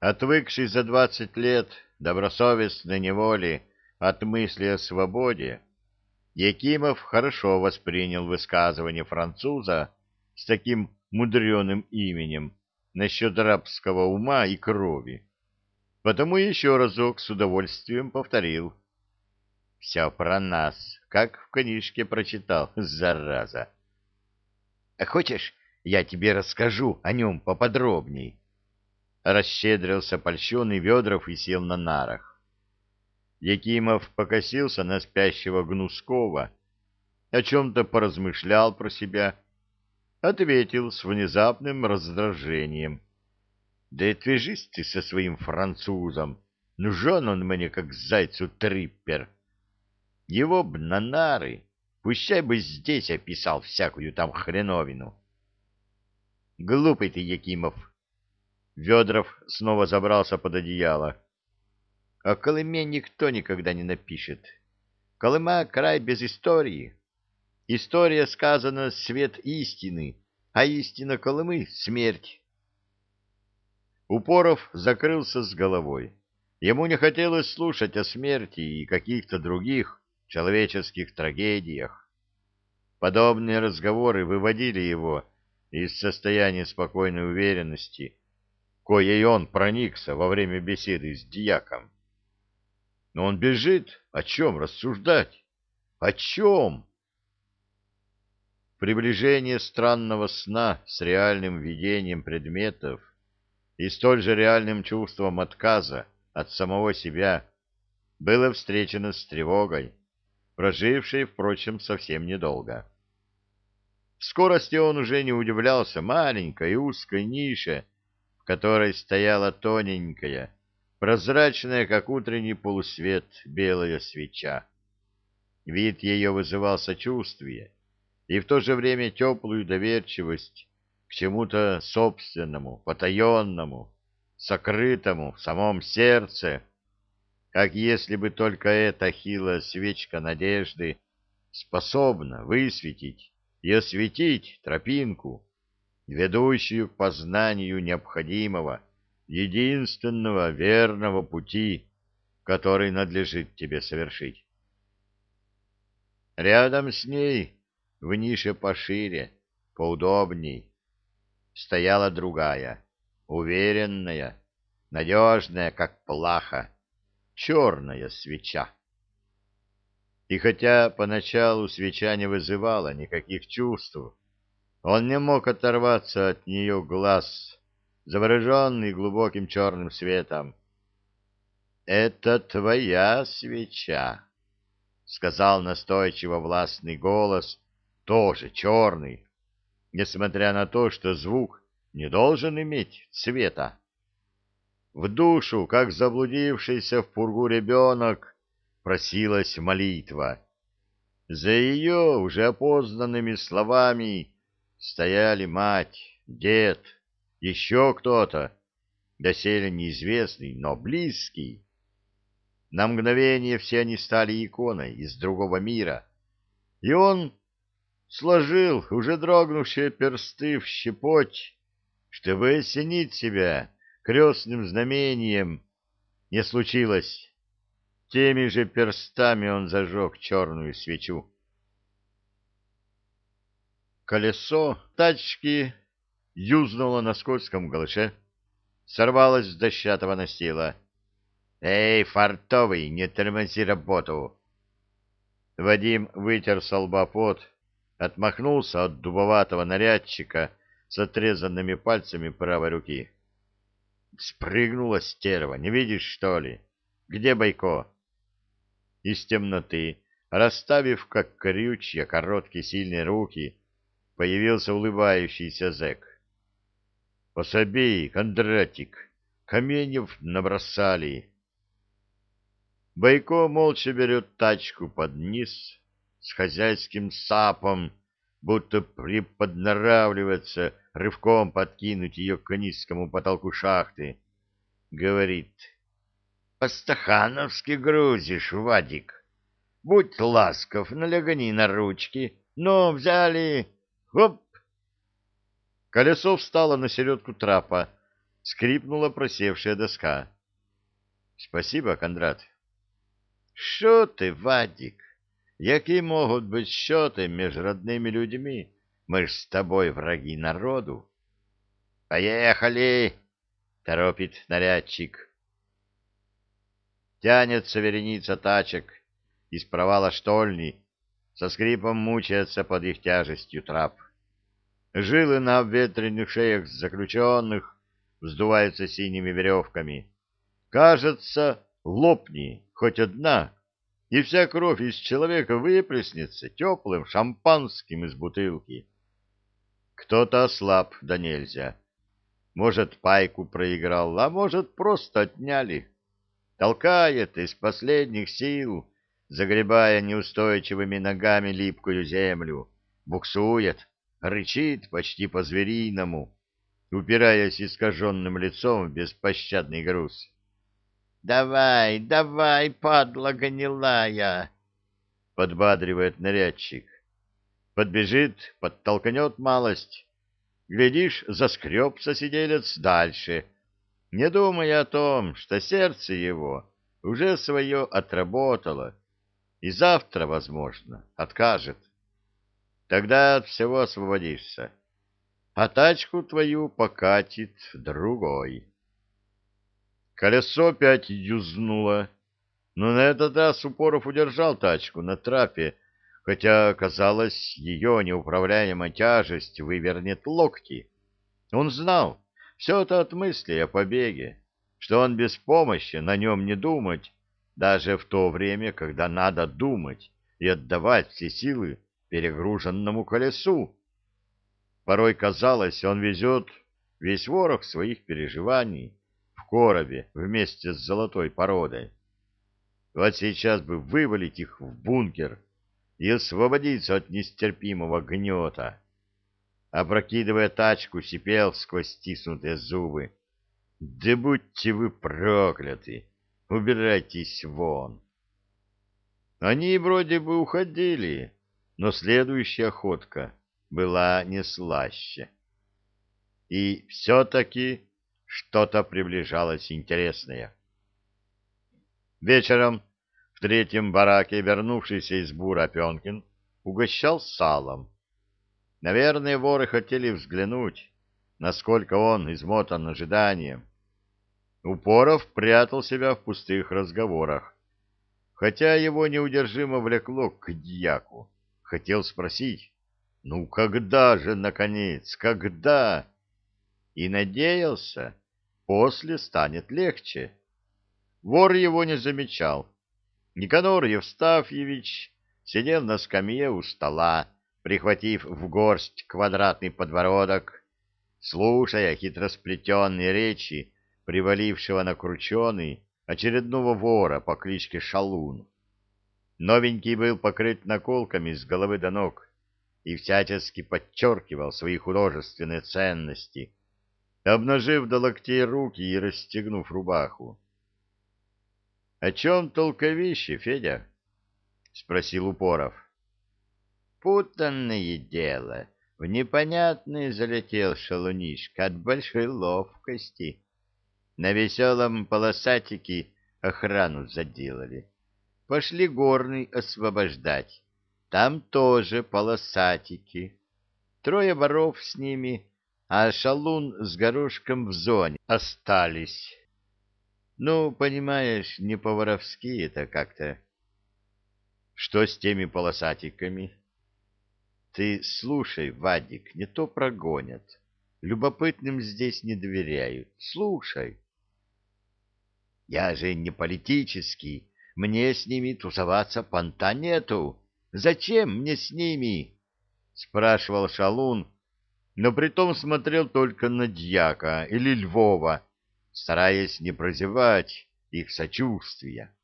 Отвыкший за двадцать лет добросовестной неволи от мысли о свободе, Якимов хорошо воспринял высказывание француза с таким мудреным именем насчет рабского ума и крови. Потому еще разок с удовольствием повторил. Все про нас, как в книжке прочитал, зараза. — хочешь, я тебе расскажу о нем поподробней? Расщедрился польщенный Ведров и сел на нарах. Якимов покосился на спящего Гнускова, о чем-то поразмышлял про себя, ответил с внезапным раздражением. — Да отвяжись ты со своим французом, нужен он мне как зайцу триппер. Его б на нары, пущай бы здесь описал всякую там хреновину. — Глупый ты, Якимов! Ведров снова забрался под одеяло. О Колыме никто никогда не напишет. Колыма — край без истории. История сказана — свет истины, а истина Колымы — смерть. Упоров закрылся с головой. Ему не хотелось слушать о смерти и каких-то других человеческих трагедиях. Подобные разговоры выводили его из состояния спокойной уверенности, коей он проникся во время беседы с дьяком. Но он бежит. О чем рассуждать? О чем? Приближение странного сна с реальным видением предметов и столь же реальным чувством отказа от самого себя было встречено с тревогой, прожившей, впрочем, совсем недолго. В скорости он уже не удивлялся маленькой узкой нише, которой стояла тоненькая, прозрачная, как утренний полусвет, белая свеча. Вид ее вызывал сочувствие и в то же время теплую доверчивость к чему-то собственному, потаенному, сокрытому в самом сердце, как если бы только эта хилая свечка надежды способна высветить и осветить тропинку, ведущую к познанию необходимого, единственного верного пути, который надлежит тебе совершить. Рядом с ней, в нише пошире, поудобней, стояла другая, уверенная, надежная, как плаха, черная свеча. И хотя поначалу свеча не вызывала никаких чувств, он не мог оторваться от нее глаз, завороженный глубоким черным светом. — Это твоя свеча, — сказал настойчиво властный голос, тоже черный, несмотря на то, что звук не должен иметь цвета. В душу, как заблудившийся в пургу ребенок, просилась молитва. За ее уже опознанными словами стояли мать, дед, еще кто-то, доселе неизвестный, но близкий. На мгновение все они стали иконой из другого мира, и он сложил уже дрогнувшие персты в щепоть, чтобы осенить себя крестным знамением. Не случилось. Теми же перстами он зажег черную свечу. Колесо тачки юзнула на скользком галыше, сорвалась с дощатого настила. «Эй, фартовый, не тормози работу!» Вадим вытер со лба пот, отмахнулся от дубоватого нарядчика с отрезанными пальцами правой руки. Спрыгнула стерва, не видишь, что ли? Где Байко? Из темноты, расставив, как крючья, короткие сильные руки, появился улыбающийся зэк. Пособи, Кондратик, каменьев набросали. Байко молча берет тачку под низ, с хозяйским сапом, будто приподнаравливается рывком подкинуть ее к низкому потолку шахты. Говорит, «По-стахановски грузишь, Вадик. Будь ласков, налегни на ручки. Но взяли...» Хоп! Колесо встало на середку трапа, скрипнула просевшая доска. — Спасибо, Кондрат. — Что ты, Вадик? Які могут быть счеты между родными людьми? Мы ж с тобой враги народу. — Поехали! — торопит нарядчик. Тянется вереница тачек из провала штольни, со скрипом мучается под их тяжестью трап. Жилы на обветренных шеях заключенных вздуваются синими веревками. Кажется, лопни хоть одна, и вся кровь из человека выплеснется теплым шампанским из бутылки. Кто-то ослаб да нельзя. Может, пайку проиграл, а может, просто отняли. Толкает из последних сил, загребая неустойчивыми ногами липкую землю, буксует, рычит почти по-звериному, упираясь искаженным лицом в беспощадный груз. «Давай, давай, падла гнилая!» — подбадривает нарядчик. Подбежит, подтолкнет малость. Глядишь, заскребся сиделец дальше, не думая о том, что сердце его уже свое отработало и завтра, возможно, откажет. Тогда от всего освободишься, а тачку твою покатит другой. Колесо опять юзнуло, но на этот раз Упоров удержал тачку на трапе, хотя, казалось, ее неуправляемая тяжесть вывернет локти. Он знал, все это от мысли о побеге, что он без помощи на нем не думать, даже в то время, когда надо думать и отдавать все силы перегруженному колесу. Порой казалось, он везет весь ворох своих переживаний, коробе вместе с золотой породой. Вот сейчас бы вывалить их в бункер и освободиться от нестерпимого гнета. Опрокидывая тачку, сипел сквозь стиснутые зубы. «Да будьте вы прокляты! Убирайтесь вон!» Они вроде бы уходили, но следующая ходка была не слаще. И все-таки что-то приближалось интересное. Вечером в третьем бараке вернувшийся из бура Пенкин угощал салом. Наверное, воры хотели взглянуть, насколько он измотан ожиданием. Упоров прятал себя в пустых разговорах, хотя его неудержимо влекло к дьяку. Хотел спросить, ну когда же, наконец, когда? И надеялся, После станет легче. Вор его не замечал. Никанор Евстафьевич сидел на скамье у стола, прихватив в горсть квадратный подбородок, слушая хитросплетенные речи привалившего на крученый очередного вора по кличке Шалун. Новенький был покрыт наколками с головы до ног и всячески подчеркивал свои художественные ценности — обнажив до локтей руки и расстегнув рубаху. — О чем толковище, Федя? — спросил Упоров. — Путанное дело. В непонятное залетел шалунишка от большой ловкости. На веселом полосатике охрану заделали. Пошли горный освобождать. Там тоже полосатики. Трое воров с ними а шалун с горошком в зоне остались. Ну, понимаешь, не по-воровски это как-то. Что с теми полосатиками? Ты слушай, Вадик, не то прогонят. Любопытным здесь не доверяют. Слушай. Я же не политический, мне с ними тусоваться понта нету. Зачем мне с ними? Спрашивал Шалун, но притом смотрел только на дьяка или Львова, стараясь не прозевать их сочувствия.